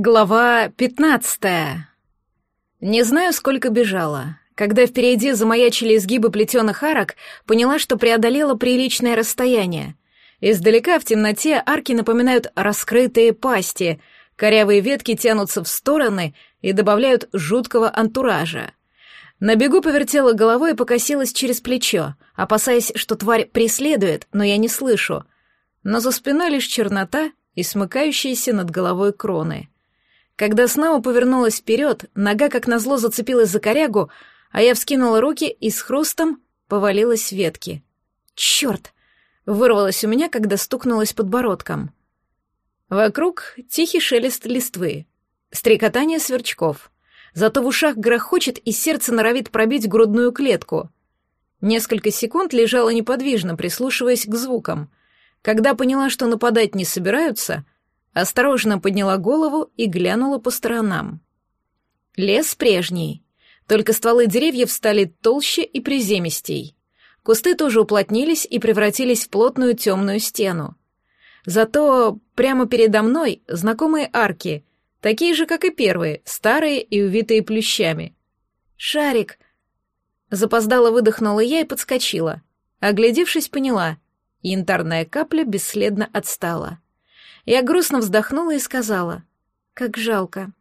Глава пятнадцатая. Не знаю, сколько бежала. Когда впереди замаячили изгибы плетеных арок, поняла, что преодолела приличное расстояние. Издалека в темноте арки напоминают раскрытые пасти, корявые ветки тянутся в стороны и добавляют жуткого антуража. На бегу повертела головой и покосилась через плечо, опасаясь, что тварь преследует, но я не слышу. Но за спиной лишь чернота и смыкающиеся над головой кроны — когда снова повернулась вперед, нога как назло зацепилась за корягу, а я вскинула руки и с хрустом повалилась ветки. Черт! Вырвалось у меня, когда стукнулась подбородком. Вокруг тихий шелест листвы, стрекотание сверчков. Зато в ушах грохочет и сердце норовит пробить грудную клетку. Несколько секунд лежала неподвижно, прислушиваясь к звукам. Когда поняла, что нападать не собираются — Осторожно подняла голову и глянула по сторонам. Лес прежний, только стволы деревьев стали толще и приземистей. Кусты тоже уплотнились и превратились в плотную темную стену. Зато прямо передо мной знакомые арки, такие же, как и первые, старые и увитые плющами. «Шарик!» Запоздало выдохнула я и подскочила. Оглядевшись, поняла. Янтарная капля бесследно отстала. Я грустно вздохнула и сказала, «Как жалко».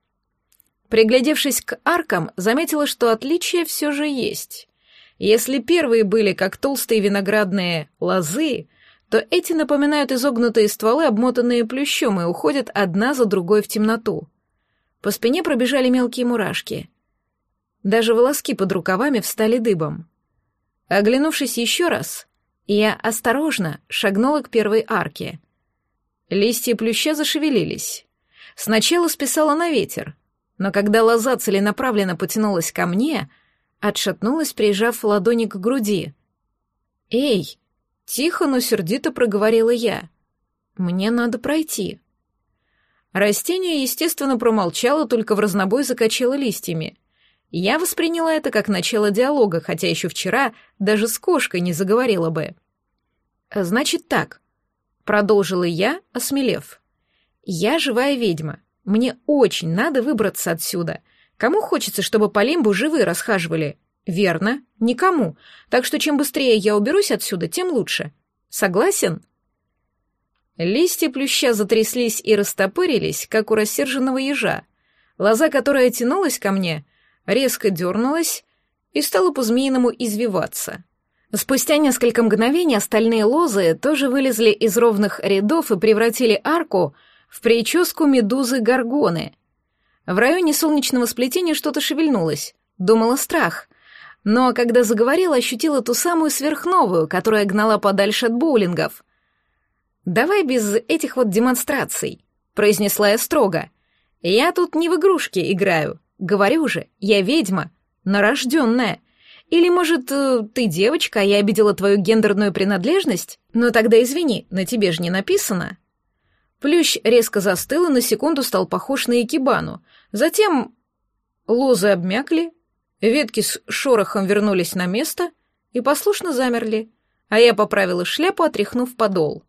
Приглядевшись к аркам, заметила, что отличия все же есть. Если первые были как толстые виноградные лозы, то эти напоминают изогнутые стволы, обмотанные плющом, и уходят одна за другой в темноту. По спине пробежали мелкие мурашки. Даже волоски под рукавами встали дыбом. Оглянувшись еще раз, я осторожно шагнула к первой арке. Листья плюща зашевелились. Сначала списала на ветер, но когда лоза целенаправленно потянулась ко мне, отшатнулась, прижав ладони к груди. «Эй!» — тихо, но сердито проговорила я. «Мне надо пройти». Растение, естественно, промолчало, только в разнобой закачало листьями. Я восприняла это как начало диалога, хотя еще вчера даже с кошкой не заговорила бы. «Значит так», Продолжила я, осмелев. Я живая ведьма. Мне очень надо выбраться отсюда. Кому хочется, чтобы по лимбу живые расхаживали? Верно, никому. Так что чем быстрее я уберусь отсюда, тем лучше. Согласен? Листья плюща затряслись и растопырились, как у рассерженного ежа. Лоза, которая тянулась ко мне, резко дернулась и стала по-змеиному извиваться. Спустя несколько мгновений остальные лозы тоже вылезли из ровных рядов и превратили арку в прическу медузы-горгоны. В районе солнечного сплетения что-то шевельнулось. Думала страх. Но когда заговорила, ощутила ту самую сверхновую, которая гнала подальше от боулингов. «Давай без этих вот демонстраций», — произнесла я строго. «Я тут не в игрушки играю. Говорю же, я ведьма, нарожденная. Или, может, э, ты девочка, а я обидела твою гендерную принадлежность? Ну тогда извини, на тебе же не написано». Плющ резко застыл и на секунду стал похож на икебану. Затем лозы обмякли, ветки с шорохом вернулись на место и послушно замерли, а я поправила шляпу, отряхнув подол.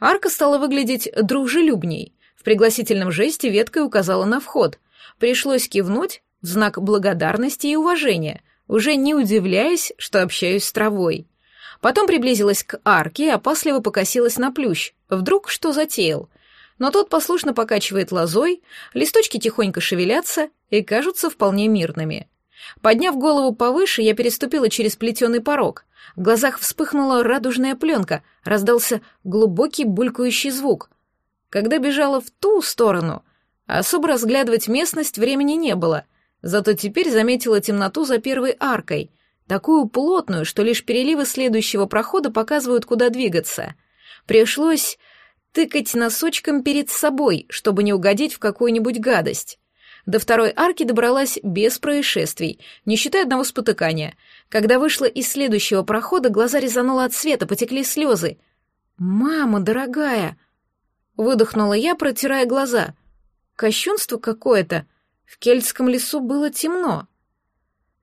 Арка стала выглядеть дружелюбней. В пригласительном жесте веткой указала на вход. Пришлось кивнуть в знак благодарности и уважения, уже не удивляясь, что общаюсь с травой. Потом приблизилась к арке и опасливо покосилась на плющ. Вдруг что затеял? Но тот послушно покачивает лозой, листочки тихонько шевелятся и кажутся вполне мирными. Подняв голову повыше, я переступила через плетеный порог. В глазах вспыхнула радужная пленка, раздался глубокий булькающий звук. Когда бежала в ту сторону, особо разглядывать местность времени не было — Зато теперь заметила темноту за первой аркой, такую плотную, что лишь переливы следующего прохода показывают, куда двигаться. Пришлось тыкать носочком перед собой, чтобы не угодить в какую-нибудь гадость. До второй арки добралась без происшествий, не считая одного спотыкания. Когда вышла из следующего прохода, глаза резануло от света, потекли слезы. «Мама дорогая!» Выдохнула я, протирая глаза. «Кощунство какое-то!» В кельтском лесу было темно.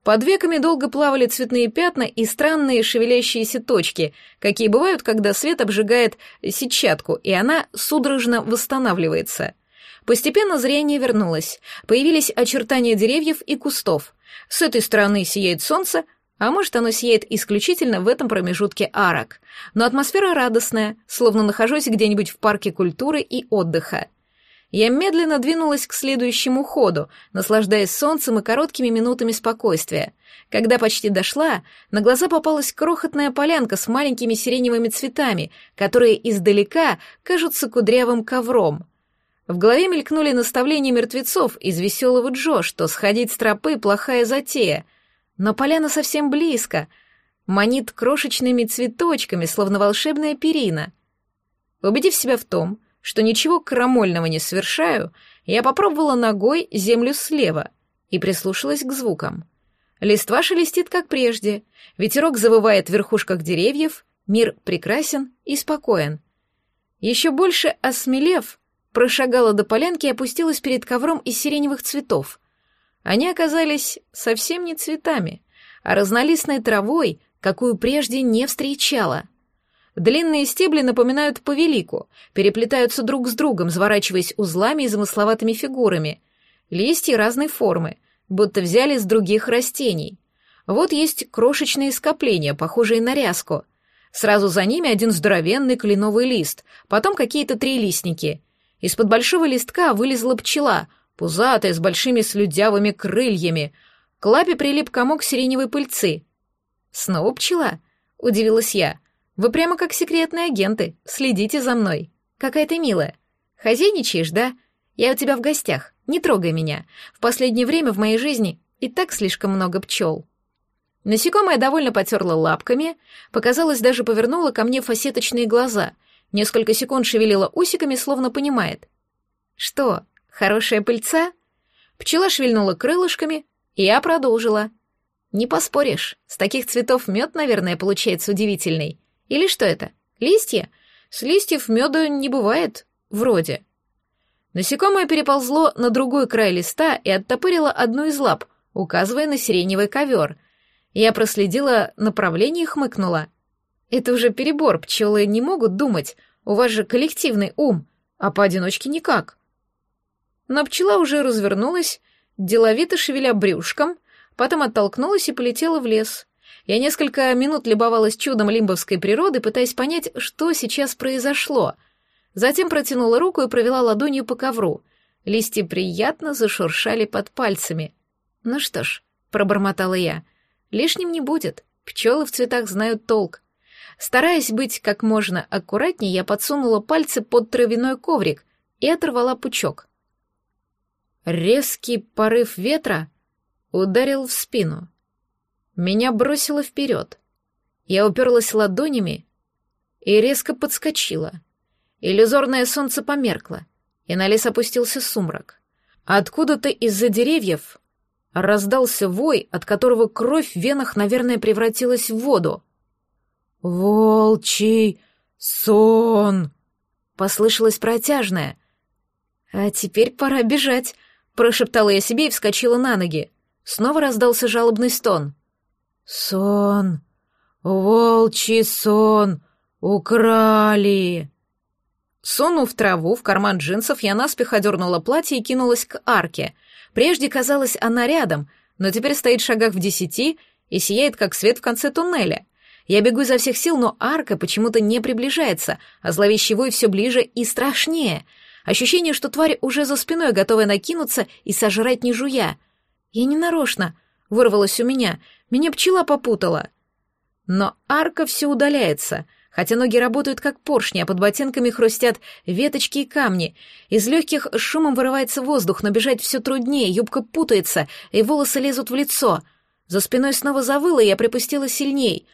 Под веками долго плавали цветные пятна и странные шевелящиеся точки, какие бывают, когда свет обжигает сетчатку, и она судорожно восстанавливается. Постепенно зрение вернулось. Появились очертания деревьев и кустов. С этой стороны сияет солнце, а может, оно сияет исключительно в этом промежутке арок. Но атмосфера радостная, словно нахожусь где-нибудь в парке культуры и отдыха. Я медленно двинулась к следующему ходу, наслаждаясь солнцем и короткими минутами спокойствия. Когда почти дошла, на глаза попалась крохотная полянка с маленькими сиреневыми цветами, которые издалека кажутся кудрявым ковром. В голове мелькнули наставления мертвецов из веселого Джо, что сходить с тропы — плохая затея. Но поляна совсем близко, манит крошечными цветочками, словно волшебная перина. Убедив себя в том, что ничего крамольного не совершаю, я попробовала ногой землю слева и прислушалась к звукам. Листва шелестит, как прежде, ветерок завывает в верхушках деревьев, мир прекрасен и спокоен. Еще больше осмелев, прошагала до полянки и опустилась перед ковром из сиреневых цветов. Они оказались совсем не цветами, а разнолистной травой, какую прежде не встречала — Длинные стебли напоминают повелику, переплетаются друг с другом, заворачиваясь узлами и замысловатыми фигурами. Листья разной формы, будто взяли с других растений. Вот есть крошечные скопления, похожие на ряску. Сразу за ними один здоровенный кленовый лист, потом какие-то трилистники. Из-под большого листка вылезла пчела, пузатая, с большими слюдявыми крыльями. К лапе прилип комок сиреневой пыльцы. «Снова пчела?» — удивилась я — вы прямо как секретные агенты, следите за мной. Какая ты милая. Хозяйничаешь, да? Я у тебя в гостях, не трогай меня. В последнее время в моей жизни и так слишком много пчел. Насекомое довольно потерла лапками, показалось, даже повернула ко мне фасеточные глаза, несколько секунд шевелила усиками, словно понимает. «Что, хорошая пыльца?» Пчела шевельнула крылышками, и я продолжила. «Не поспоришь, с таких цветов мед, наверное, получается удивительный. Или что это? Листья? С листьев меда не бывает. Вроде. Насекомое переползло на другой край листа и оттопырило одну из лап, указывая на сиреневый ковер. Я проследила направление и хмыкнула. Это уже перебор, пчелы не могут думать. У вас же коллективный ум, а поодиночке никак. Но пчела уже развернулась, деловито шевеля брюшком, потом оттолкнулась и полетела в лес. Я несколько минут любовалась чудом лимбовской природы, пытаясь понять, что сейчас произошло. Затем протянула руку и провела ладонью по ковру. Листья приятно зашуршали под пальцами. «Ну что ж», — пробормотала я, — «лишним не будет. Пчелы в цветах знают толк». Стараясь быть как можно аккуратнее, я подсунула пальцы под травяной коврик и оторвала пучок. Резкий порыв ветра ударил в спину. Меня бросило вперед. Я уперлась ладонями и резко подскочила. Иллюзорное солнце померкло, и на лес опустился сумрак. Откуда-то из-за деревьев раздался вой, от которого кровь в венах, наверное, превратилась в воду. «Волчий сон!» — послышалось протяжное. «А теперь пора бежать», — прошептала я себе и вскочила на ноги. Снова раздался жалобный стон — «Сон! Волчий сон! Украли!» Сунув траву в карман джинсов, я наспех одернула платье и кинулась к арке. Прежде казалось, она рядом, но теперь стоит в шагах в десяти и сияет, как свет в конце туннеля. Я бегу изо всех сил, но арка почему-то не приближается, а зловещий вой все ближе и страшнее. Ощущение, что тварь уже за спиной, готовая накинуться и сожрать не жуя. Я не нарочно, вырвалось у меня — меня пчела попутала. Но арка все удаляется, хотя ноги работают как поршни, а под ботинками хрустят веточки и камни. Из легких шумом вырывается воздух, но бежать все труднее, юбка путается, и волосы лезут в лицо. За спиной снова завыло, и я припустила сильней.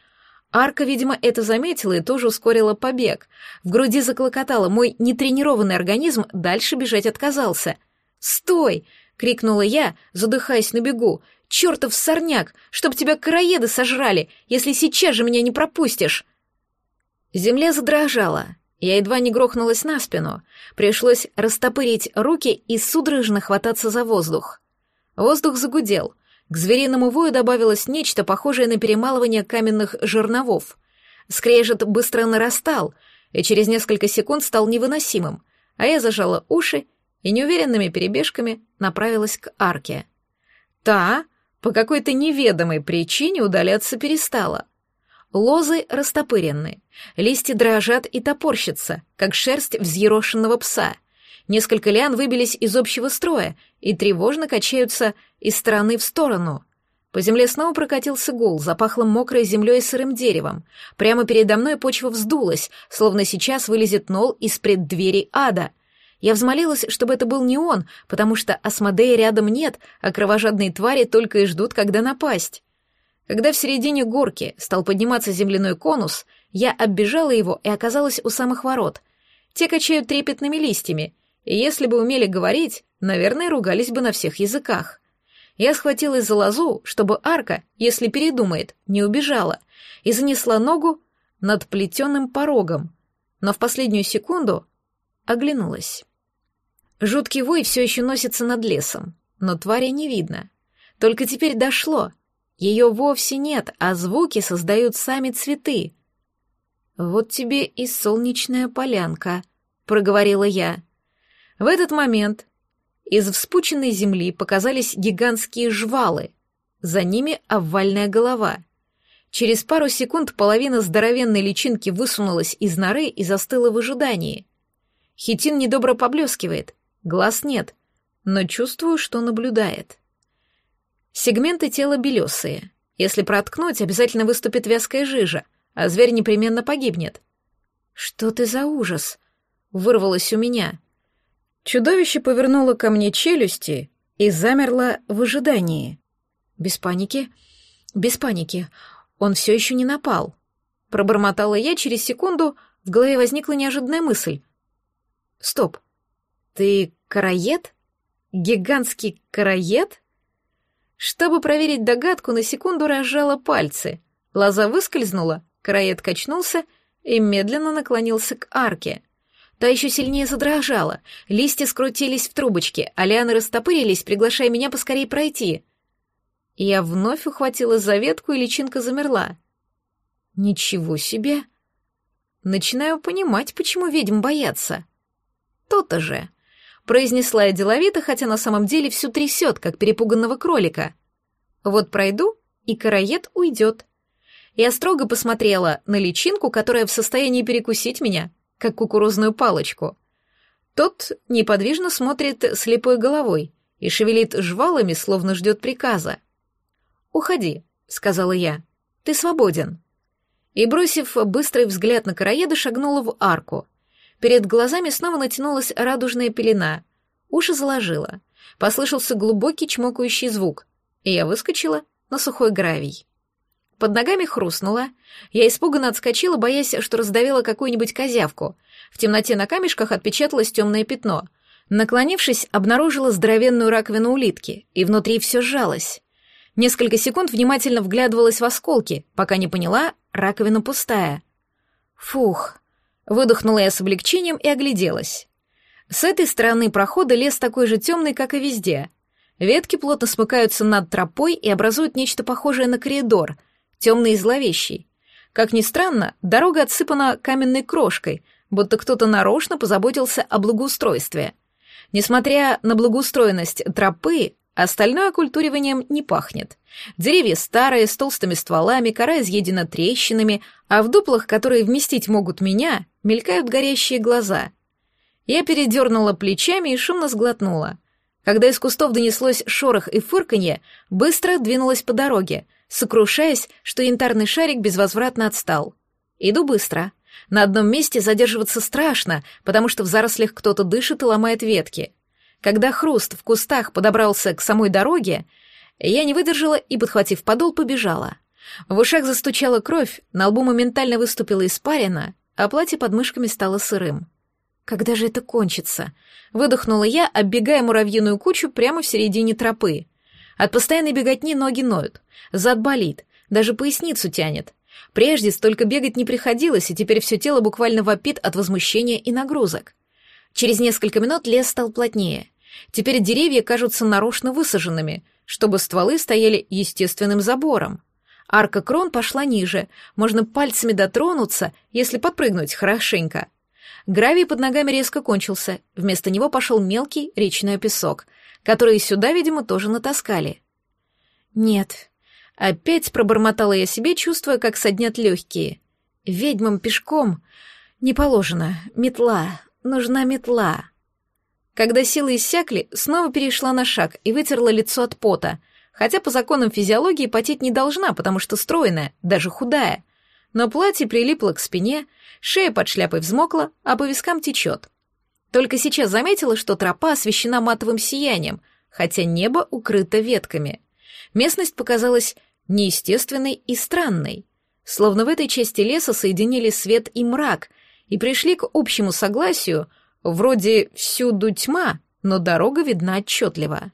Арка, видимо, это заметила и тоже ускорила побег. В груди заклокотало, мой нетренированный организм дальше бежать отказался. «Стой!» — крикнула я, задыхаясь на бегу. Чертов сорняк, чтоб тебя караеды сожрали, если сейчас же меня не пропустишь!» Земля задрожала. Я едва не грохнулась на спину. Пришлось растопырить руки и судорожно хвататься за воздух. Воздух загудел. К звериному вою добавилось нечто похожее на перемалывание каменных жерновов. Скрежет быстро нарастал, и через несколько секунд стал невыносимым, а я зажала уши и неуверенными перебежками направилась к арке. Та по какой-то неведомой причине удаляться перестала. Лозы растопырены, листья дрожат и топорщатся, как шерсть взъерошенного пса. Несколько лиан выбились из общего строя и тревожно качаются из стороны в сторону. По земле снова прокатился гул, запахло мокрой землей и сырым деревом. Прямо передо мной почва вздулась, словно сейчас вылезет нол из преддверий ада. Я взмолилась, чтобы это был не он, потому что Асмодея рядом нет, а кровожадные твари только и ждут, когда напасть. Когда в середине горки стал подниматься земляной конус, я оббежала его и оказалась у самых ворот. Те качают трепетными листьями, и если бы умели говорить, наверное, ругались бы на всех языках. Я схватилась за лозу, чтобы арка, если передумает, не убежала, и занесла ногу над плетеным порогом, но в последнюю секунду оглянулась. Жуткий вой все еще носится над лесом, но твари не видно. Только теперь дошло. Ее вовсе нет, а звуки создают сами цветы. «Вот тебе и солнечная полянка», — проговорила я. В этот момент из вспученной земли показались гигантские жвалы, за ними овальная голова. Через пару секунд половина здоровенной личинки высунулась из норы и застыла в ожидании. Хитин недобро поблескивает, глаз нет, но чувствую, что наблюдает. Сегменты тела белесые. Если проткнуть, обязательно выступит вязкая жижа, а зверь непременно погибнет. «Что ты за ужас?» — вырвалось у меня — Чудовище повернуло ко мне челюсти и замерло в ожидании. Без паники, без паники, он все еще не напал. Пробормотала я, через секунду в голове возникла неожиданная мысль. Стоп, ты караед? Гигантский караед? Чтобы проверить догадку, на секунду разжала пальцы. Лоза выскользнула, караед качнулся и медленно наклонился к арке — Та еще сильнее задрожала, листья скрутились в трубочки, а лианы растопырились, приглашая меня поскорее пройти. Я вновь ухватила за ветку, и личинка замерла. Ничего себе! Начинаю понимать, почему ведьм боятся. То-то же. Произнесла я деловито, хотя на самом деле всю трясет, как перепуганного кролика. Вот пройду, и караед уйдет. Я строго посмотрела на личинку, которая в состоянии перекусить меня — как кукурузную палочку. Тот неподвижно смотрит слепой головой и шевелит жвалами, словно ждет приказа. «Уходи», — сказала я, — «ты свободен». И, бросив быстрый взгляд на короеда, шагнула в арку. Перед глазами снова натянулась радужная пелена, уши заложила. Послышался глубокий чмокающий звук, и я выскочила на сухой гравий. Под ногами хрустнуло. Я испуганно отскочила, боясь, что раздавила какую-нибудь козявку. В темноте на камешках отпечаталось темное пятно. Наклонившись, обнаружила здоровенную раковину улитки, и внутри все сжалось. Несколько секунд внимательно вглядывалась в осколки, пока не поняла, раковина пустая. Фух. Выдохнула я с облегчением и огляделась. С этой стороны прохода лес такой же темный, как и везде. Ветки плотно смыкаются над тропой и образуют нечто похожее на коридор — темный и зловещий. Как ни странно, дорога отсыпана каменной крошкой, будто кто-то нарочно позаботился о благоустройстве. Несмотря на благоустроенность тропы, остальное окультуриванием не пахнет. Деревья старые, с толстыми стволами, кора изъедена трещинами, а в дуплах, которые вместить могут меня, мелькают горящие глаза. Я передернула плечами и шумно сглотнула. Когда из кустов донеслось шорох и фырканье, быстро двинулась по дороге, сокрушаясь, что янтарный шарик безвозвратно отстал. Иду быстро. На одном месте задерживаться страшно, потому что в зарослях кто-то дышит и ломает ветки. Когда хруст в кустах подобрался к самой дороге, я не выдержала и, подхватив подол, побежала. В ушах застучала кровь, на лбу моментально выступила испарина, а платье под мышками стало сырым. Когда же это кончится? Выдохнула я, оббегая муравьиную кучу прямо в середине тропы. От постоянной беготни ноги ноют, зад болит, даже поясницу тянет. Прежде столько бегать не приходилось, и теперь все тело буквально вопит от возмущения и нагрузок. Через несколько минут лес стал плотнее. Теперь деревья кажутся нарочно высаженными, чтобы стволы стояли естественным забором. Арка крон пошла ниже, можно пальцами дотронуться, если подпрыгнуть хорошенько. Гравий под ногами резко кончился, вместо него пошел мелкий речной песок, который сюда, видимо, тоже натаскали. «Нет», — опять пробормотала я себе, чувствуя, как соднят легкие. «Ведьмам пешком не положено. Метла. Нужна метла». Когда силы иссякли, снова перешла на шаг и вытерла лицо от пота, хотя по законам физиологии потеть не должна, потому что стройная, даже худая. Но платье прилипло к спине, шея под шляпой взмокла, а по вискам течет. Только сейчас заметила, что тропа освещена матовым сиянием, хотя небо укрыто ветками. Местность показалась неестественной и странной, словно в этой части леса соединили свет и мрак и пришли к общему согласию — Вроде всюду тьма, но дорога видна отчетливо.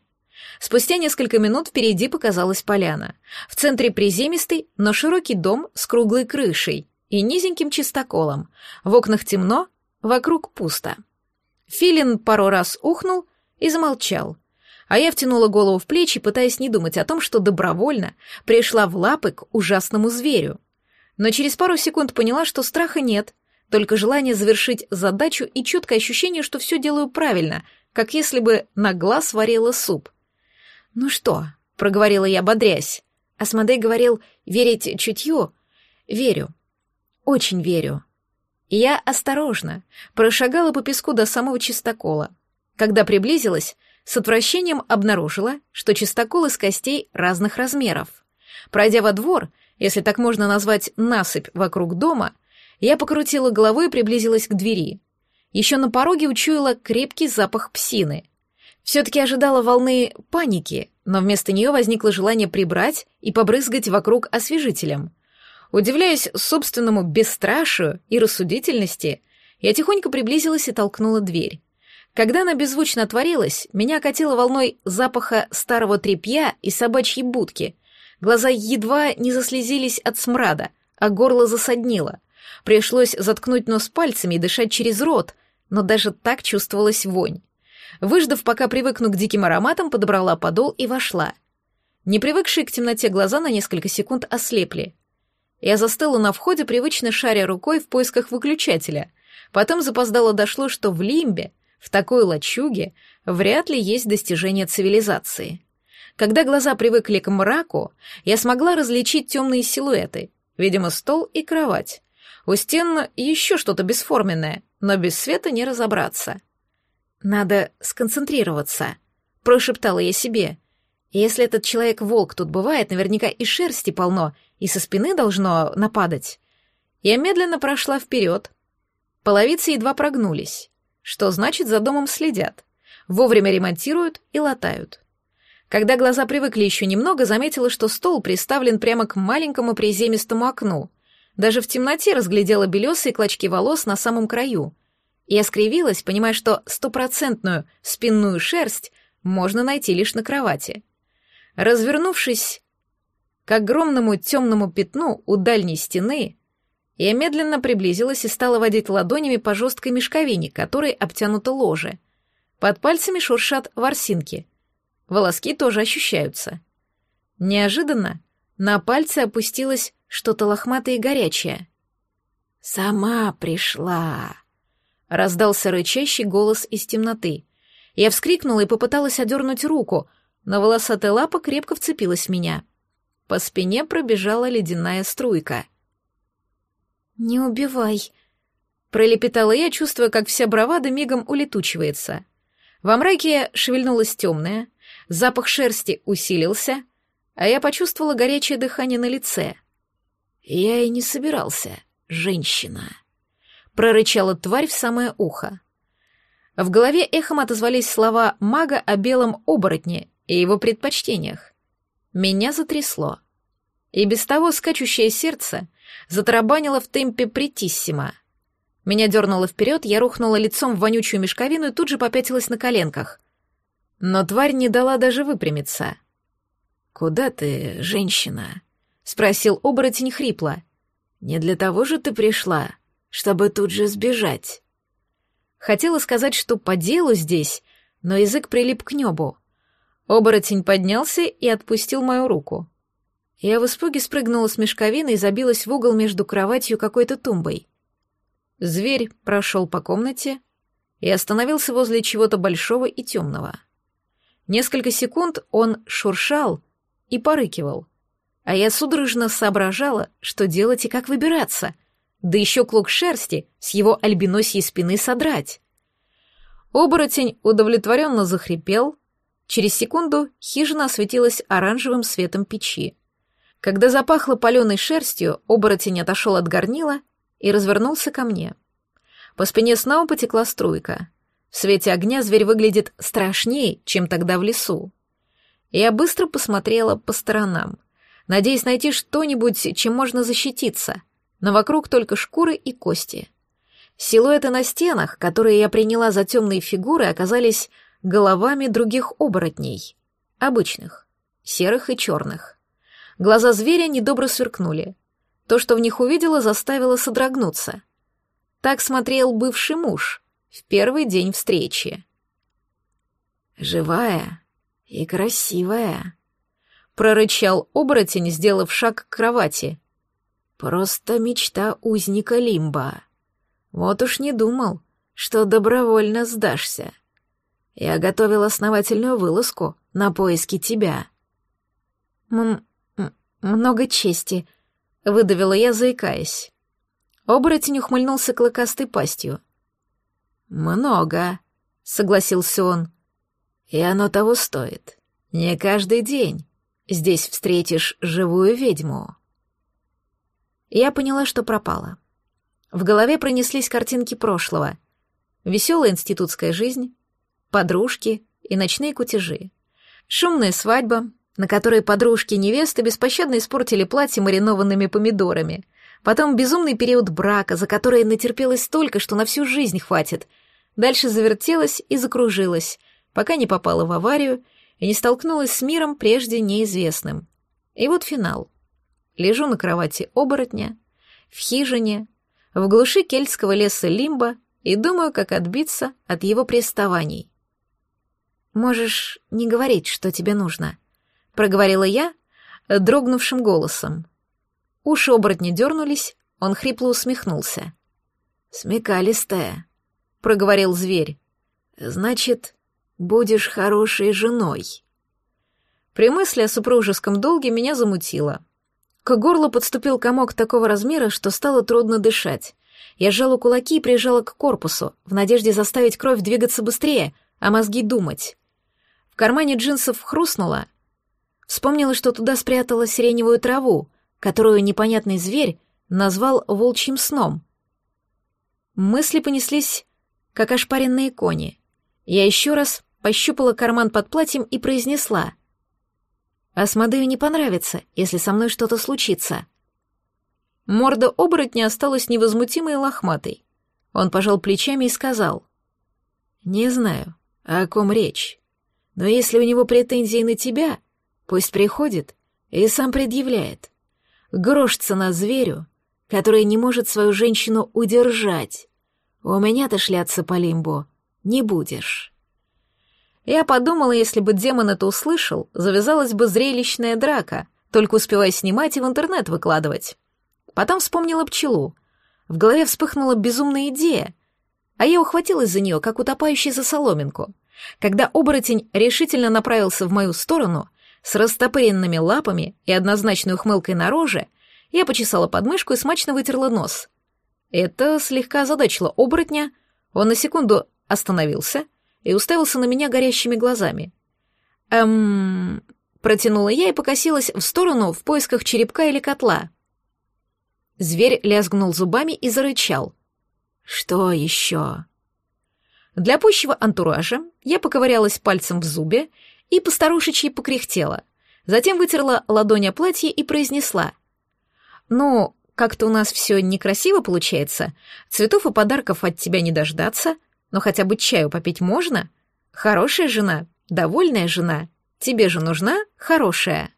Спустя несколько минут впереди показалась поляна. В центре приземистый, но широкий дом с круглой крышей и низеньким чистоколом. В окнах темно, вокруг пусто. Филин пару раз ухнул и замолчал. А я втянула голову в плечи, пытаясь не думать о том, что добровольно пришла в лапы к ужасному зверю. Но через пару секунд поняла, что страха нет, только желание завершить задачу и четкое ощущение, что все делаю правильно, как если бы на глаз варила суп. «Ну что?» — проговорила я, бодрясь. Асмодей говорил «верить чутью». «Верю. Очень верю». Я осторожно прошагала по песку до самого чистокола. Когда приблизилась, с отвращением обнаружила, что чистокол из костей разных размеров. Пройдя во двор, если так можно назвать насыпь вокруг дома, я покрутила головой и приблизилась к двери. Еще на пороге учуяла крепкий запах псины. Все-таки ожидала волны паники, но вместо нее возникло желание прибрать и побрызгать вокруг освежителем. Удивляясь собственному бесстрашию и рассудительности, я тихонько приблизилась и толкнула дверь. Когда она беззвучно отворилась, меня окатило волной запаха старого тряпья и собачьей будки. Глаза едва не заслезились от смрада, а горло засаднило. Пришлось заткнуть нос пальцами и дышать через рот, но даже так чувствовалась вонь. Выждав, пока привыкну к диким ароматам, подобрала подол и вошла. Не привыкшие к темноте глаза на несколько секунд ослепли. Я застыла на входе, привычно шаря рукой в поисках выключателя. Потом запоздало дошло, что в Лимбе, в такой лачуге, вряд ли есть достижение цивилизации. Когда глаза привыкли к мраку, я смогла различить темные силуэты, видимо, стол и кровать. У стен еще что-то бесформенное, но без света не разобраться. «Надо сконцентрироваться», — прошептала я себе. «Если этот человек-волк тут бывает, наверняка и шерсти полно, и со спины должно нападать». Я медленно прошла вперед. Половицы едва прогнулись, что значит, за домом следят. Вовремя ремонтируют и латают. Когда глаза привыкли еще немного, заметила, что стол приставлен прямо к маленькому приземистому окну — даже в темноте разглядела белесые клочки волос на самом краю. Я скривилась, понимая, что стопроцентную спинную шерсть можно найти лишь на кровати. Развернувшись к огромному темному пятну у дальней стены, я медленно приблизилась и стала водить ладонями по жесткой мешковине, которой обтянуто ложе. Под пальцами шуршат ворсинки. Волоски тоже ощущаются. Неожиданно на пальце опустилась что-то лохматое и горячее. «Сама пришла!» — раздался рычащий голос из темноты. Я вскрикнула и попыталась одернуть руку, но волосатая лапа крепко вцепилась в меня. По спине пробежала ледяная струйка. «Не убивай!» — пролепетала я, чувствуя, как вся бравада мигом улетучивается. Во мраке шевельнулась темная, запах шерсти усилился, а я почувствовала горячее дыхание на лице — «Я и не собирался, женщина», — прорычала тварь в самое ухо. В голове эхом отозвались слова мага о белом оборотне и его предпочтениях. Меня затрясло. И без того скачущее сердце затарабанило в темпе притиссимо. Меня дернуло вперед, я рухнула лицом в вонючую мешковину и тут же попятилась на коленках. Но тварь не дала даже выпрямиться. «Куда ты, женщина?» Спросил оборотень хрипло. Не для того же ты пришла, чтобы тут же сбежать. Хотела сказать, что по делу здесь, но язык прилип к небу. Оборотень поднялся и отпустил мою руку. Я в испуге спрыгнула с мешковины и забилась в угол между кроватью и какой-то тумбой. Зверь прошел по комнате и остановился возле чего-то большого и темного. Несколько секунд он шуршал и порыкивал, а я судорожно соображала, что делать и как выбираться, да еще клок шерсти с его альбиносьей спины содрать. Оборотень удовлетворенно захрипел, через секунду хижина осветилась оранжевым светом печи. Когда запахло паленой шерстью, оборотень отошел от горнила и развернулся ко мне. По спине снова потекла струйка. В свете огня зверь выглядит страшнее, чем тогда в лесу. Я быстро посмотрела по сторонам, надеясь найти что-нибудь, чем можно защититься, но вокруг только шкуры и кости. Силуэты на стенах, которые я приняла за темные фигуры, оказались головами других оборотней, обычных, серых и черных. Глаза зверя недобро сверкнули. То, что в них увидела, заставило содрогнуться. Так смотрел бывший муж в первый день встречи. «Живая и красивая», — прорычал оборотень, сделав шаг к кровати. «Просто мечта узника Лимба. Вот уж не думал, что добровольно сдашься. Я готовил основательную вылазку на поиски тебя». «М много чести», — выдавила я, заикаясь. Оборотень ухмыльнулся клыкастой пастью. «Много», — согласился он. «И оно того стоит. Не каждый день здесь встретишь живую ведьму». Я поняла, что пропала. В голове пронеслись картинки прошлого. Веселая институтская жизнь, подружки и ночные кутежи. Шумная свадьба, на которой подружки невесты беспощадно испортили платье маринованными помидорами — Потом безумный период брака, за который натерпелась столько, что на всю жизнь хватит. Дальше завертелась и закружилась, пока не попала в аварию и не столкнулась с миром прежде неизвестным. И вот финал. Лежу на кровати оборотня, в хижине, в глуши кельтского леса Лимба и думаю, как отбиться от его приставаний. «Можешь не говорить, что тебе нужно», — проговорила я дрогнувшим голосом. Уши оборотня дернулись, он хрипло усмехнулся. «Смекалистая», — проговорил зверь. «Значит, будешь хорошей женой». При мысли о супружеском долге меня замутило. К горлу подступил комок такого размера, что стало трудно дышать. Я сжала кулаки и прижала к корпусу, в надежде заставить кровь двигаться быстрее, а мозги думать. В кармане джинсов хрустнуло. Вспомнила, что туда спрятала сиреневую траву, которую непонятный зверь назвал волчьим сном. Мысли понеслись, как ошпаренные кони. Я еще раз пощупала карман под платьем и произнесла. «Асмодею не понравится, если со мной что-то случится». Морда оборотня осталась невозмутимой и лохматой. Он пожал плечами и сказал. «Не знаю, о ком речь. Но если у него претензии на тебя, пусть приходит и сам предъявляет. Грош цена зверю, который не может свою женщину удержать. У меня-то шляться по лимбу не будешь. Я подумала, если бы демон это услышал, завязалась бы зрелищная драка, только успевая снимать и в интернет выкладывать. Потом вспомнила пчелу. В голове вспыхнула безумная идея, а я ухватилась за нее, как утопающий за соломинку. Когда оборотень решительно направился в мою сторону, с растопыренными лапами и однозначной ухмылкой на роже, я почесала подмышку и смачно вытерла нос. Это слегка озадачило оборотня, он на секунду остановился и уставился на меня горящими глазами. «Эм...» — протянула я и покосилась в сторону в поисках черепка или котла. Зверь лязгнул зубами и зарычал. «Что еще?» Для пущего антуража я поковырялась пальцем в зубе и постарушечьи покряхтела. Затем вытерла ладонь о платье и произнесла. «Ну, как-то у нас все некрасиво получается. Цветов и подарков от тебя не дождаться, но хотя бы чаю попить можно. Хорошая жена, довольная жена. Тебе же нужна хорошая».